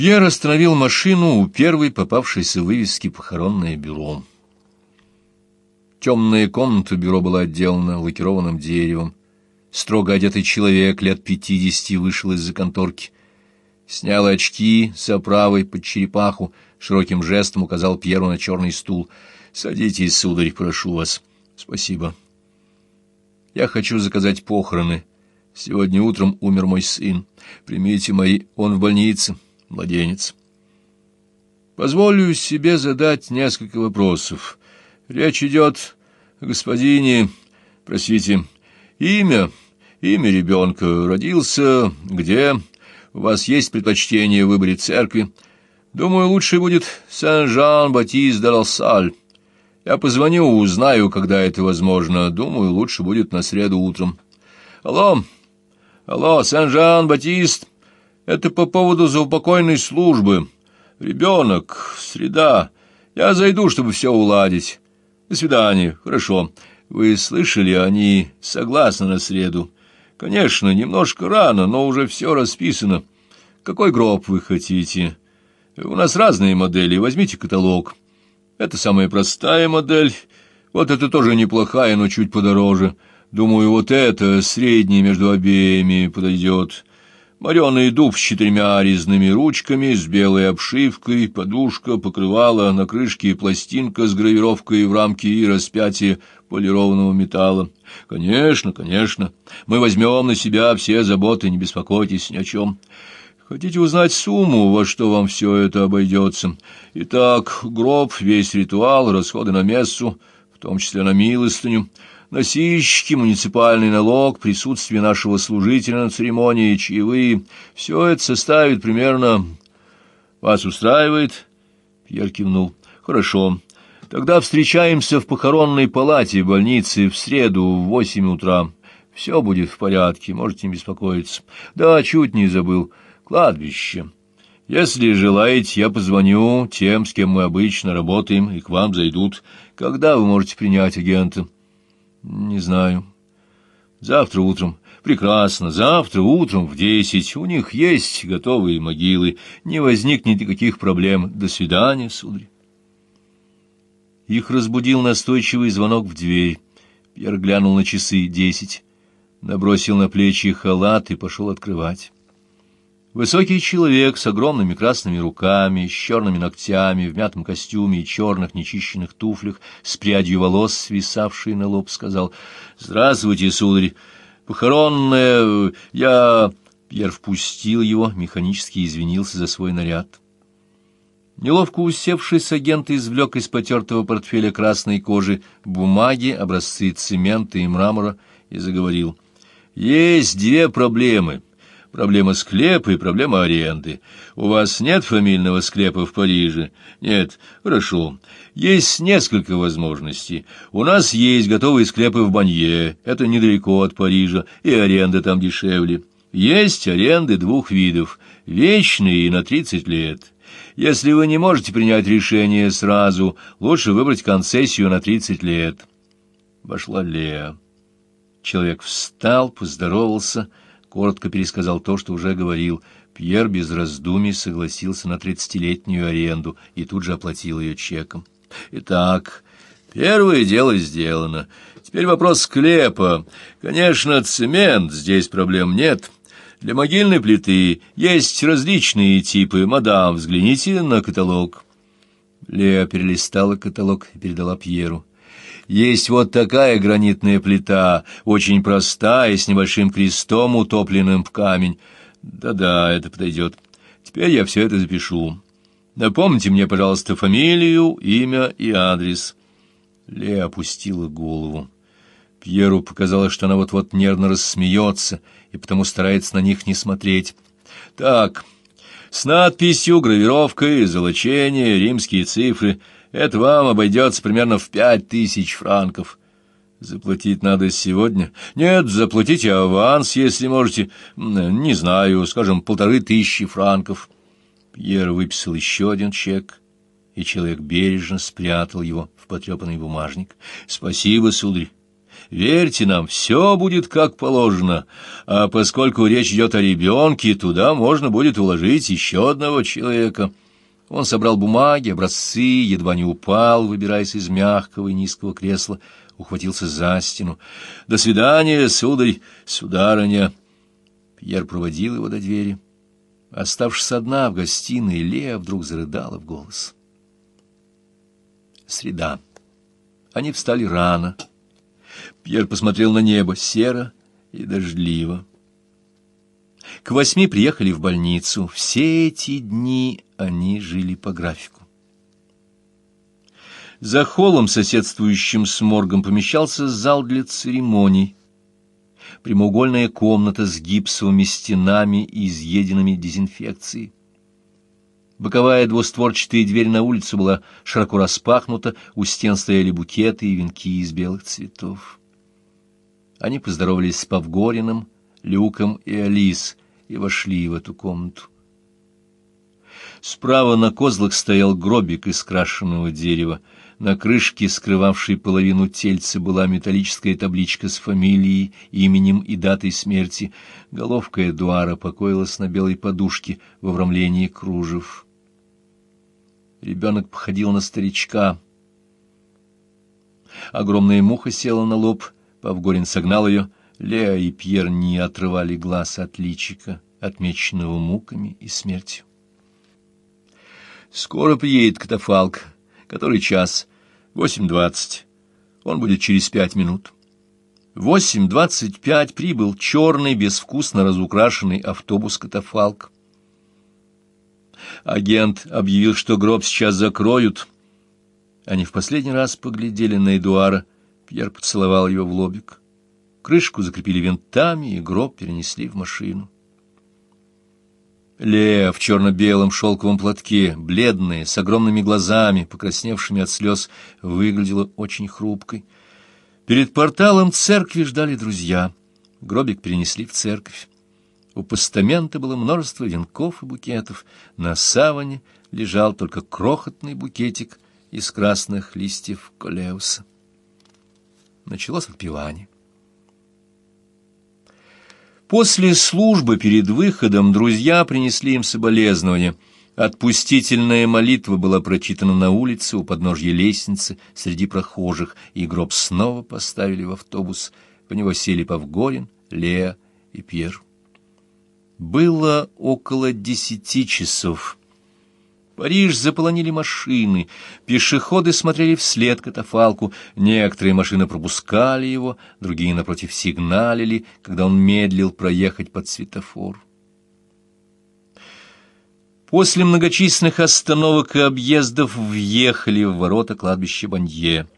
Пьер остановил машину у первой попавшейся вывески «Похоронное бюро». Темная комната бюро была отделана лакированным деревом. Строго одетый человек лет пятидесяти вышел из-за конторки. Снял очки с оправой под черепаху, широким жестом указал Пьеру на черный стул. «Садитесь, сударь, прошу вас». «Спасибо». «Я хочу заказать похороны. Сегодня утром умер мой сын. Примите мои... Он в больнице» младенец. Позволю себе задать несколько вопросов. Речь идет о господине, простите, имя, имя ребенка, родился, где, у вас есть предпочтение в выборе церкви. Думаю, лучше будет Сен-Жан-Батист де Лассаль. Я позвоню, узнаю, когда это возможно. Думаю, лучше будет на среду утром. Алло, алло, Сен-Жан-Батист, это по поводу заупокойной службы. Ребенок, среда. Я зайду, чтобы все уладить. До свидания. Хорошо. Вы слышали, они согласны на среду. Конечно, немножко рано, но уже все расписано. Какой гроб вы хотите? У нас разные модели. Возьмите каталог. Это самая простая модель. Вот это тоже неплохая, но чуть подороже. Думаю, вот это, средняя между обеими, подойдет. Мореный дуб с четырьмя резными ручками, с белой обшивкой, подушка, покрывало, на крышке пластинка с гравировкой в рамке и распятие полированного металла. Конечно, конечно, мы возьмем на себя все заботы, не беспокойтесь ни о чем. Хотите узнать сумму, во что вам все это обойдется? Итак, гроб, весь ритуал, расходы на мессу, в том числе на милостыню — носильщики, муниципальный налог, присутствие нашего служителя на церемонии, чаевые — все это составит примерно... Вас устраивает? Пьер кивнул. Хорошо. Тогда встречаемся в похоронной палате больницы в среду в восемь утра. Все будет в порядке, можете не беспокоиться. Да, чуть не забыл. Кладбище. Если желаете, я позвоню тем, с кем мы обычно работаем, и к вам зайдут. Когда вы можете принять агента?» Не знаю. Завтра утром. Прекрасно. Завтра утром в десять. У них есть готовые могилы. Не возникнет никаких проблем. До свидания, сударь. Их разбудил настойчивый звонок в дверь. Пьер глянул на часы десять, набросил на плечи халат и пошел открывать. Высокий человек с огромными красными руками, с черными ногтями, в мятом костюме и черных нечищенных туфлях, с прядью волос, свисавшей на лоб, сказал «Здравствуйте, сударь! Похоронная... Я...» Пьер впустил его, механически извинился за свой наряд. Неловко усевшись, агент извлек из потертого портфеля красной кожи бумаги, образцы цемента и мрамора и заговорил. «Есть две проблемы». Проблема склепа и проблема аренды. У вас нет фамильного склепа в Париже? Нет. Хорошо. Есть несколько возможностей. У нас есть готовые склепы в Банье. Это недалеко от Парижа, и аренда там дешевле. Есть аренды двух видов. Вечные и на 30 лет. Если вы не можете принять решение сразу, лучше выбрать концессию на 30 лет. Вошла Леа. Человек встал, поздоровался, коротко пересказал то, что уже говорил. Пьер без раздумий согласился на тридцатилетнюю аренду и тут же оплатил ее чеком. Итак, первое дело сделано. Теперь вопрос склепа. Конечно, цемент, здесь проблем нет. Для могильной плиты есть различные типы. Мадам, взгляните на каталог. Леа перелистала каталог и передала Пьеру. Есть вот такая гранитная плита, очень простая, с небольшим крестом, утопленным в камень. Да-да, это подойдет. Теперь я все это запишу. Напомните мне, пожалуйста, фамилию, имя и адрес. Лея опустила голову. Пьеру показалось, что она вот-вот нервно рассмеется, и потому старается на них не смотреть. Так, с надписью, гравировкой, золочение, римские цифры — это вам обойдется примерно в пять тысяч франков. Заплатить надо сегодня? Нет, заплатите аванс, если можете. Не знаю, скажем, полторы тысячи франков. Пьер выписал еще один чек, и человек бережно спрятал его в потрепанный бумажник. Спасибо, сударь. Верьте нам, все будет как положено, а поскольку речь идет о ребенке, туда можно будет уложить еще одного человека». Он собрал бумаги, образцы, едва не упал, выбираясь из мягкого и низкого кресла, ухватился за стену. «До свидания, сударь, сударыня!» Пьер проводил его до двери. Оставшись одна в гостиной, Лея вдруг зарыдала в голос. Среда. Они встали рано. Пьер посмотрел на небо, серо и дождливо. К восьми приехали в больницу. Все эти дни они жили по графику. За холлом, соседствующим с моргом, помещался зал для церемоний. Прямоугольная комната с гипсовыми стенами и изъеденными дезинфекцией. Боковая двустворчатая дверь на улицу была широко распахнута, у стен стояли букеты и венки из белых цветов. Они поздоровались с Павгориным, Люком и Алис и вошли в эту комнату. Справа на козлах стоял гробик из крашеного дерева. На крышке, скрывавшей половину тельца, была металлическая табличка с фамилией, именем и датой смерти. Головка Эдуара покоилась на белой подушке в обрамлении кружев. Ребенок походил на старичка. Огромная муха села на лоб, Павгорин согнал ее. Леа и Пьер не отрывали глаз от личика, отмеченного муками и смертью. Скоро приедет катафалк. Который час? Восемь двадцать. Он будет через пять минут. Восемь двадцать пять прибыл черный, безвкусно разукрашенный автобус-катафалк. Агент объявил, что гроб сейчас закроют. Они в последний раз поглядели на Эдуара. Пьер поцеловал его в лобик. Крышку закрепили винтами, и гроб перенесли в машину. Лея в черно-белом шелковом платке, бледная, с огромными глазами, покрасневшими от слез, выглядела очень хрупкой. Перед порталом церкви ждали друзья. Гробик перенесли в церковь. У постамента было множество венков и букетов. На саване лежал только крохотный букетик из красных листьев колеуса. Началось отпевание. После службы перед выходом друзья принесли им соболезнования. Отпустительная молитва была прочитана на улице у подножья лестницы среди прохожих, и гроб снова поставили в автобус. По него сели Павгорин, Леа и Пьер. Было около десяти часов. Париж заполонили машины, пешеходы смотрели вслед катафалку, некоторые машины пропускали его, другие, напротив, сигналили, когда он медлил проехать под светофор. После многочисленных остановок и объездов въехали в ворота кладбища Банье.